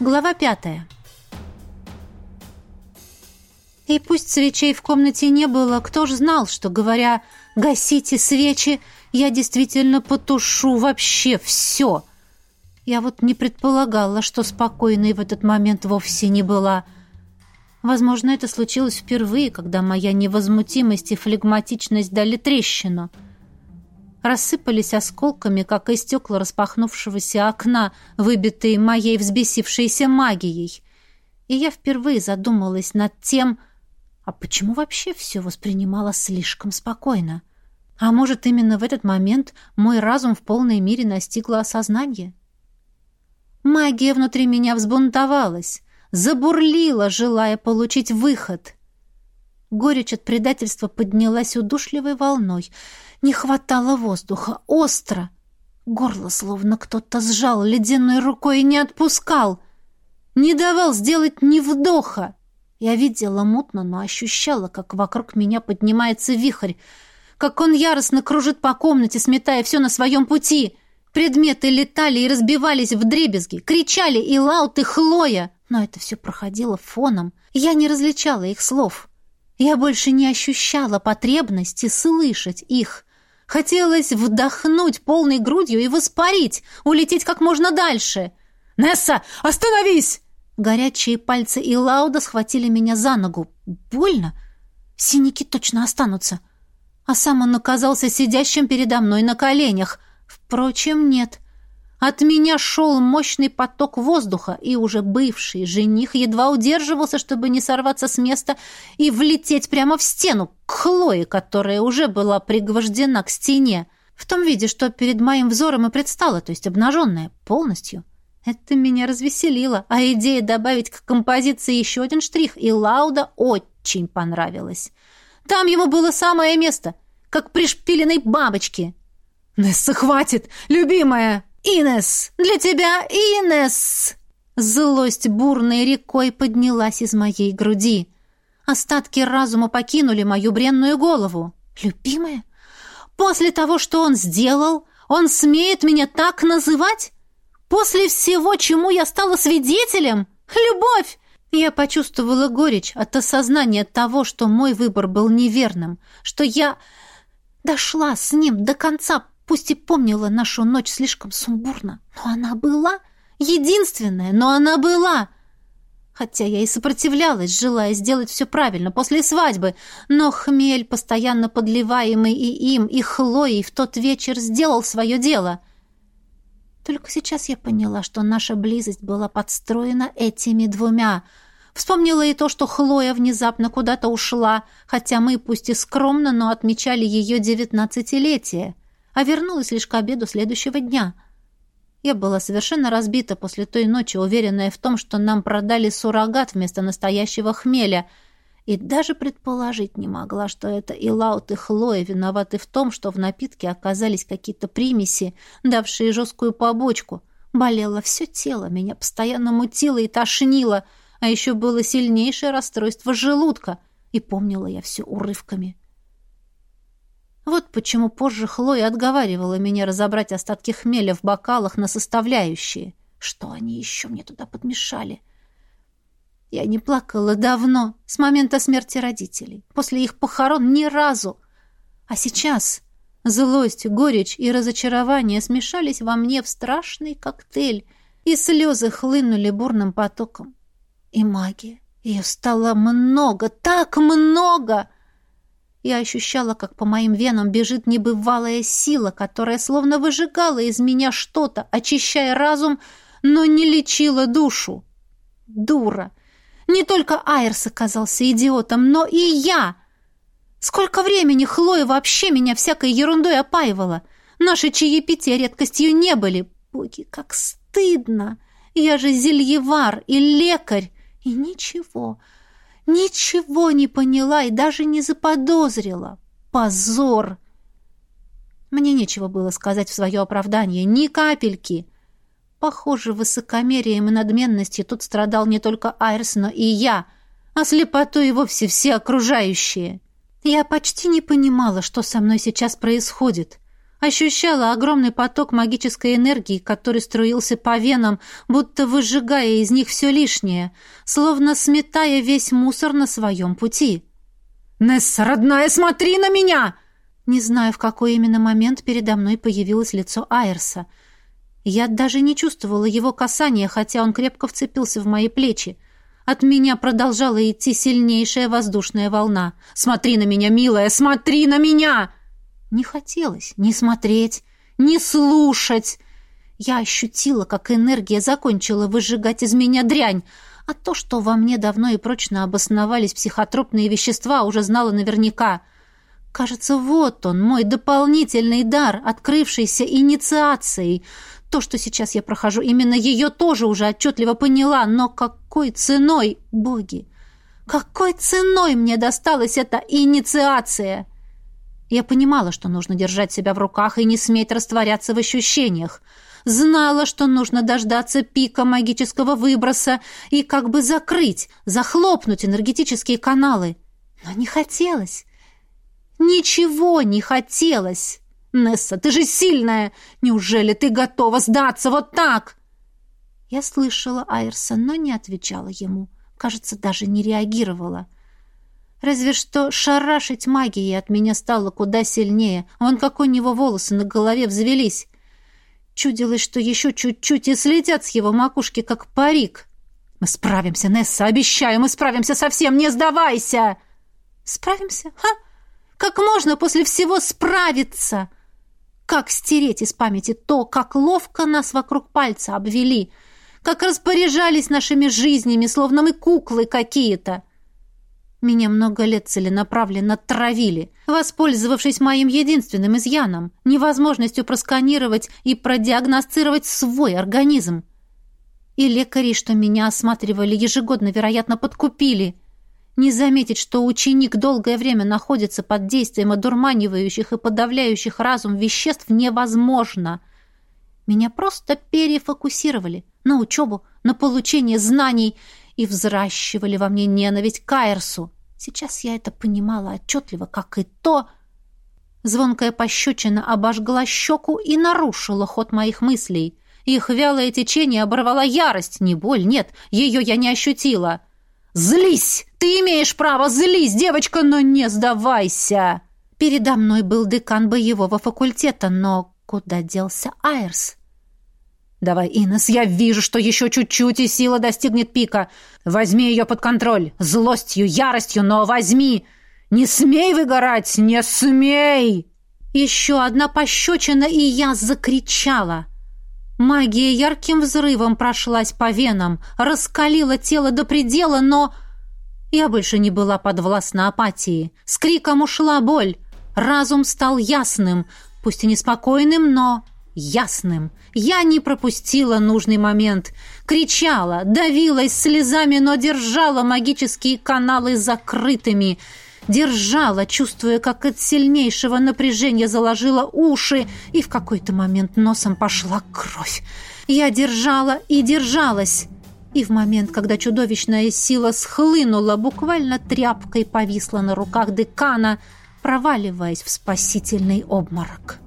Глава пятая. И пусть свечей в комнате не было, кто ж знал, что, говоря «гасите свечи», я действительно потушу вообще все. Я вот не предполагала, что спокойной в этот момент вовсе не была. Возможно, это случилось впервые, когда моя невозмутимость и флегматичность дали трещину — рассыпались осколками, как и стекла распахнувшегося окна, выбитые моей взбесившейся магией. И я впервые задумалась над тем, а почему вообще все воспринимала слишком спокойно? А может, именно в этот момент мой разум в полной мере настигло осознание? Магия внутри меня взбунтовалась, забурлила, желая получить выход. Горечь от предательства поднялась удушливой волной — не хватало воздуха, остро. Горло словно кто-то сжал ледяной рукой и не отпускал. Не давал сделать ни вдоха. Я видела мутно, но ощущала, как вокруг меня поднимается вихрь, как он яростно кружит по комнате, сметая все на своем пути. Предметы летали и разбивались в дребезги, кричали и Лаут, и Хлоя. Но это все проходило фоном. Я не различала их слов. Я больше не ощущала потребности слышать их. Хотелось вдохнуть полной грудью и воспарить, улететь как можно дальше. «Несса, остановись!» Горячие пальцы и Лауда схватили меня за ногу. Больно? Синяки точно останутся. А сам он оказался сидящим передо мной на коленях. Впрочем, нет. От меня шел мощный поток воздуха, и уже бывший жених едва удерживался, чтобы не сорваться с места и влететь прямо в стену, к Хлое, которая уже была пригвождена к стене, в том виде, что перед моим взором и предстала, то есть обнаженная, полностью. Это меня развеселило, а идея добавить к композиции еще один штрих и Лауда очень понравилась. Там ему было самое место, как пришпиленной бабочке. «Несса, хватит, любимая!» «Инес! Для тебя, Инес!» Злость бурной рекой поднялась из моей груди. Остатки разума покинули мою бренную голову. «Любимая? После того, что он сделал, он смеет меня так называть? После всего, чему я стала свидетелем? Любовь!» Я почувствовала горечь от осознания того, что мой выбор был неверным, что я дошла с ним до конца Пусть и помнила нашу ночь слишком сумбурно, но она была. Единственная, но она была. Хотя я и сопротивлялась, желая сделать все правильно после свадьбы, но хмель, постоянно подливаемый и им, и Хлоей, в тот вечер сделал свое дело. Только сейчас я поняла, что наша близость была подстроена этими двумя. Вспомнила и то, что Хлоя внезапно куда-то ушла, хотя мы, пусть и скромно, но отмечали ее девятнадцатилетие а вернулась лишь к обеду следующего дня. Я была совершенно разбита после той ночи, уверенная в том, что нам продали суррогат вместо настоящего хмеля, и даже предположить не могла, что это и Лаут, и Хлоя виноваты в том, что в напитке оказались какие-то примеси, давшие жесткую побочку. Болело все тело, меня постоянно мутило и тошнило, а еще было сильнейшее расстройство желудка, и помнила я все урывками. Вот почему позже Хлоя отговаривала меня разобрать остатки хмеля в бокалах на составляющие. Что они еще мне туда подмешали? Я не плакала давно, с момента смерти родителей. После их похорон ни разу. А сейчас злость, горечь и разочарование смешались во мне в страшный коктейль, и слезы хлынули бурным потоком. И магия. Ее стало много, так много! — я ощущала, как по моим венам бежит небывалая сила, которая словно выжигала из меня что-то, очищая разум, но не лечила душу. Дура! Не только Айрс оказался идиотом, но и я! Сколько времени Хлоя вообще меня всякой ерундой опаивала! Наши чаепития редкостью не были. Боги, как стыдно! Я же зельевар и лекарь, и ничего, Ничего не поняла и даже не заподозрила. Позор! Мне нечего было сказать в свое оправдание, ни капельки. Похоже, высокомерием и надменностью тут страдал не только Айрс, но и я, а слепотой и вовсе все окружающие. Я почти не понимала, что со мной сейчас происходит. Ощущала огромный поток магической энергии, который струился по венам, будто выжигая из них все лишнее, словно сметая весь мусор на своем пути. «Несса, родная, смотри на меня!» Не знаю, в какой именно момент передо мной появилось лицо Айрса. Я даже не чувствовала его касания, хотя он крепко вцепился в мои плечи. От меня продолжала идти сильнейшая воздушная волна. «Смотри на меня, милая, смотри на меня!» Не хотелось ни смотреть, ни слушать. Я ощутила, как энергия закончила выжигать из меня дрянь, а то, что во мне давно и прочно обосновались психотропные вещества, уже знала наверняка. Кажется, вот он, мой дополнительный дар, открывшийся инициацией. То, что сейчас я прохожу, именно ее тоже уже отчетливо поняла, но какой ценой, боги? Какой ценой мне досталась эта инициация? Я понимала, что нужно держать себя в руках и не сметь растворяться в ощущениях. Знала, что нужно дождаться пика магического выброса и как бы закрыть, захлопнуть энергетические каналы. Но не хотелось. Ничего не хотелось. Несса, ты же сильная. Неужели ты готова сдаться вот так? Я слышала Айрса, но не отвечала ему. Кажется, даже не реагировала. — Разве что шарашить магией от меня стало куда сильнее. Вон как у него волосы на голове взвелись. Чудилось, что еще чуть-чуть и слетят с его макушки, как парик. «Мы справимся, Несса, обещаю, мы справимся совсем, не сдавайся!» «Справимся? Ха! Как можно после всего справиться?» Как стереть из памяти то, как ловко нас вокруг пальца обвели, как распоряжались нашими жизнями, словно мы куклы какие-то. Меня много лет целенаправленно травили, воспользовавшись моим единственным изъяном — невозможностью просканировать и продиагностировать свой организм. И лекари, что меня осматривали ежегодно, вероятно, подкупили. Не заметить, что ученик долгое время находится под действием одурманивающих и подавляющих разум веществ невозможно. Меня просто перефокусировали на учебу, на получение знаний — и взращивали во мне ненависть к Айрсу. Сейчас я это понимала отчетливо, как и то... Звонкая пощечина обожгла щеку и нарушила ход моих мыслей. Их вялое течение оборвала ярость, не боль, нет, ее я не ощутила. «Злись! Ты имеешь право злись, девочка, но не сдавайся!» Передо мной был декан боевого факультета, но куда делся Айрс? «Давай, Инес, я вижу, что еще чуть-чуть, и сила достигнет пика. Возьми ее под контроль. Злостью, яростью, но возьми. Не смей выгорать, не смей!» Еще одна пощечина, и я закричала. Магия ярким взрывом прошлась по венам, раскалила тело до предела, но... Я больше не была подвластна апатии. С криком ушла боль. Разум стал ясным, пусть и неспокойным, но ясным. Я не пропустила нужный момент. Кричала, давилась слезами, но держала магические каналы закрытыми. Держала, чувствуя, как от сильнейшего напряжения заложила уши, и в какой-то момент носом пошла кровь. Я держала и держалась. И в момент, когда чудовищная сила схлынула, буквально тряпкой повисла на руках декана, проваливаясь в спасительный обморок.